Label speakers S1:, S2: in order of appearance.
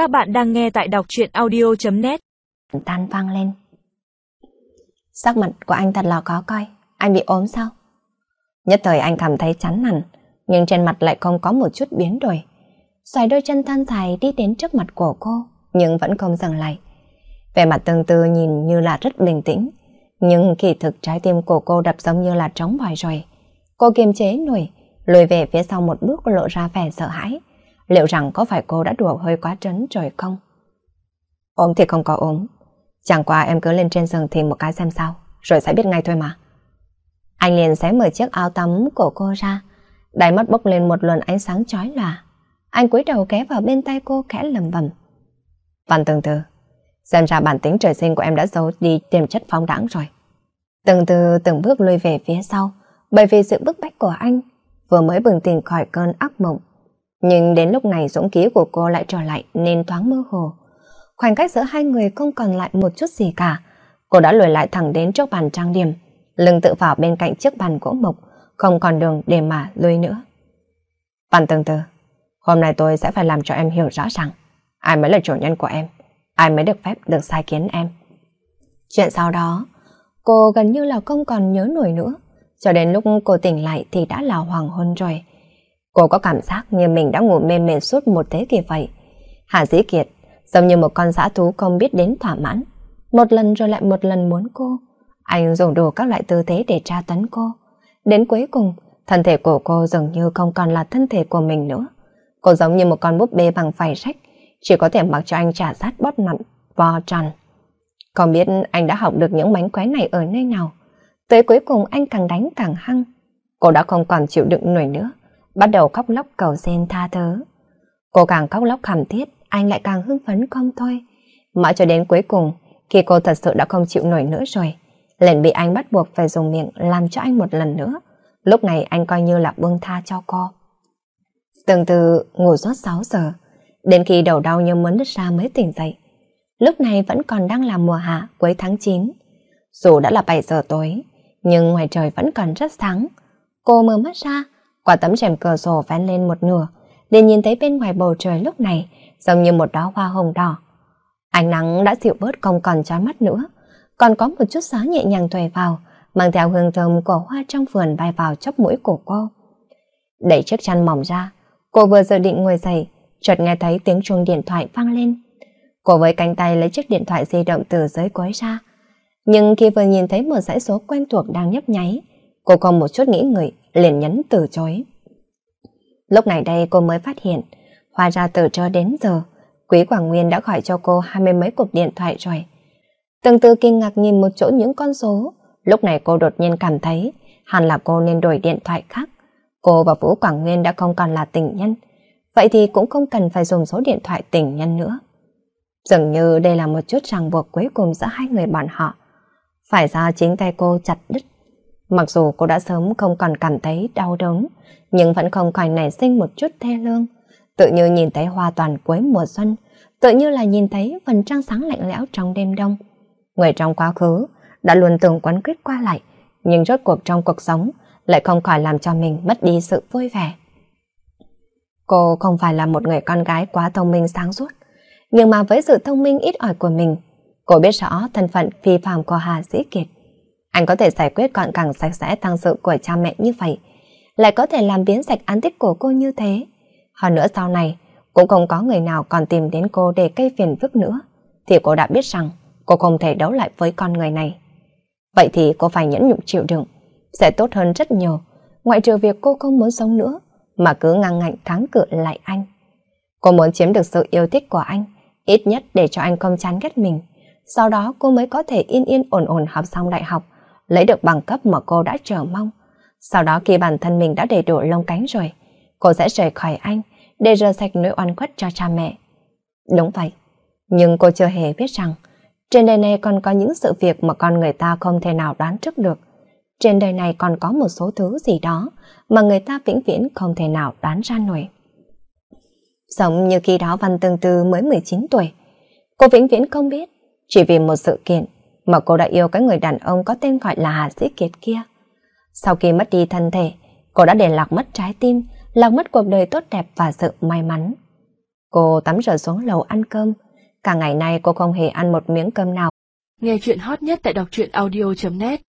S1: Các bạn đang nghe tại đọc truyện audio.net
S2: Tan vang lên. Sắc mặt của anh thật là khó coi. Anh bị ốm sao? Nhất thời anh cảm thấy chán nản, nhưng trên mặt lại không có một chút biến đổi. Xoài đôi chân than dài đi đến trước mặt của cô, nhưng vẫn không dừng lại. Vẻ mặt tương tư nhìn như là rất bình tĩnh, nhưng kỳ thực trái tim của cô đập giống như là trống bòi rồi. Cô kiềm chế nổi, lùi về phía sau một bước lộ ra vẻ sợ hãi. Liệu rằng có phải cô đã đùa hơi quá trấn rồi không? Ốm thì không có ốm. Chẳng qua em cứ lên trên giường thì một cái xem sao, rồi sẽ biết ngay thôi mà. Anh liền xé mở chiếc áo tắm của cô ra, đáy mắt bốc lên một luồng ánh sáng chói lòa. Anh cúi đầu ghé vào bên tay cô khẽ lầm bầm. Văn từng từ, xem ra bản tính trời sinh của em đã giấu đi tiềm chất phóng đãng rồi. Từng từ từng bước lùi về phía sau, bởi vì sự bức bách của anh vừa mới bừng tỉnh khỏi cơn ác mộng. Nhưng đến lúc này dũng khí của cô lại trở lại nên thoáng mơ hồ. Khoảnh cách giữa hai người không còn lại một chút gì cả. Cô đã lùi lại thẳng đến trước bàn trang điểm, lưng tự vào bên cạnh chiếc bàn gỗ mộc, không còn đường để mà lùi nữa. Văn từng từ, hôm nay tôi sẽ phải làm cho em hiểu rõ rằng ai mới là chủ nhân của em, ai mới được phép được sai kiến em. Chuyện sau đó, cô gần như là không còn nhớ nổi nữa. Cho đến lúc cô tỉnh lại thì đã là hoàng hôn rồi. Cô có cảm giác như mình đã ngủ mê mệt suốt một thế kỷ vậy. Hà Dĩ Kiệt giống như một con dã thú không biết đến thỏa mãn. Một lần rồi lại một lần muốn cô. Anh dùng đủ các loại tư thế để tra tấn cô. Đến cuối cùng, thân thể của cô dường như không còn là thân thể của mình nữa. Cô giống như một con búp bê bằng vải rách, chỉ có thể mặc cho anh trả sát bóp nặn, vo tròn. Không biết anh đã học được những mánh quái này ở nơi nào. Tới cuối cùng anh càng đánh càng hăng. Cô đã không còn chịu đựng nổi nữa bắt đầu khóc lóc cầu xin tha thứ. Cô càng khóc lóc khảm thiết, anh lại càng hưng phấn không thôi. Mãi cho đến cuối cùng, khi cô thật sự đã không chịu nổi nữa rồi, liền bị anh bắt buộc phải dùng miệng làm cho anh một lần nữa. Lúc này anh coi như là buông tha cho cô. Từng từ ngủ suốt 6 giờ, đến khi đầu đau như muốn đứt ra mới tỉnh dậy. Lúc này vẫn còn đang là mùa hạ cuối tháng 9. Dù đã là 7 giờ tối, nhưng ngoài trời vẫn còn rất sáng. Cô mở mắt ra, qua tấm rèm cửa sổ vén lên một nửa, liền nhìn thấy bên ngoài bầu trời lúc này giống như một đóa hoa hồng đỏ. Ánh nắng đã dịu bớt không còn chói mắt nữa, còn có một chút gió nhẹ nhàng thổi vào, mang theo hương thơm của hoa trong vườn bay vào chóp mũi của cô. Đẩy chiếc chăn mỏng ra, cô vừa dự định ngồi dậy, chợt nghe thấy tiếng chuông điện thoại vang lên. Cô với cánh tay lấy chiếc điện thoại di động từ dưới gối ra. Nhưng khi vừa nhìn thấy một dãy số quen thuộc đang nhấp nháy, cô còn một chút nghĩ ngợi, liền nhấn từ chối. Lúc này đây cô mới phát hiện, hóa ra từ cho đến giờ, Quý Quảng Nguyên đã gọi cho cô hai mươi mấy cuộc điện thoại rồi. Từng từ kinh ngạc nhìn một chỗ những con số, lúc này cô đột nhiên cảm thấy hẳn là cô nên đổi điện thoại khác. Cô và Vũ Quảng Nguyên đã không còn là tình nhân, vậy thì cũng không cần phải dùng số điện thoại tình nhân nữa. Dường như đây là một chút ràng buộc cuối cùng giữa hai người bọn họ. Phải ra chính tay cô chặt đứt Mặc dù cô đã sớm không còn cảm thấy đau đớn, nhưng vẫn không khỏi nảy sinh một chút thê lương. Tự như nhìn thấy hoa toàn cuối mùa xuân, tự như là nhìn thấy phần trăng sáng lạnh lẽo trong đêm đông. Người trong quá khứ đã luôn từng quấn quyết qua lại, nhưng rốt cuộc trong cuộc sống lại không khỏi làm cho mình mất đi sự vui vẻ. Cô không phải là một người con gái quá thông minh sáng suốt, nhưng mà với sự thông minh ít ỏi của mình, cô biết rõ thân phận phi phàm của Hà Dĩ Kiệt. Anh có thể giải quyết gọn gàng sạch sẽ tăng sự của cha mẹ như vậy, lại có thể làm biến sạch án tích của cô như thế. Hơn nữa sau này, cũng không có người nào còn tìm đến cô để cây phiền phức nữa, thì cô đã biết rằng cô không thể đấu lại với con người này. Vậy thì cô phải nhẫn nhục chịu đựng, sẽ tốt hơn rất nhiều, ngoại trừ việc cô không muốn sống nữa, mà cứ ngang ngạnh kháng cự lại anh. Cô muốn chiếm được sự yêu thích của anh, ít nhất để cho anh không chán ghét mình. Sau đó cô mới có thể yên yên ổn ổn học xong đại học, lấy được bằng cấp mà cô đã chờ mong. Sau đó khi bản thân mình đã đầy đủ lông cánh rồi, cô sẽ rời khỏi anh để rửa sạch nỗi oan khuất cho cha mẹ. Đúng vậy, nhưng cô chưa hề biết rằng trên đời này còn có những sự việc mà con người ta không thể nào đoán trước được. Trên đời này còn có một số thứ gì đó mà người ta vĩnh viễn không thể nào đoán ra nổi. Giống như khi đó Văn Tương Tư mới 19 tuổi, cô vĩnh viễn không biết, chỉ vì một sự kiện mà cô đã yêu cái người đàn ông có tên gọi là Hà Sĩ Kiệt kia. Sau khi mất đi thân thể, cô đã để lạc mất trái tim, lạc mất cuộc đời tốt đẹp và sự may mắn. Cô tắm rửa xuống lầu ăn cơm. Cả ngày nay cô không hề ăn một miếng cơm nào.
S3: Nghe chuyện hot nhất tại đọc truyện audio.net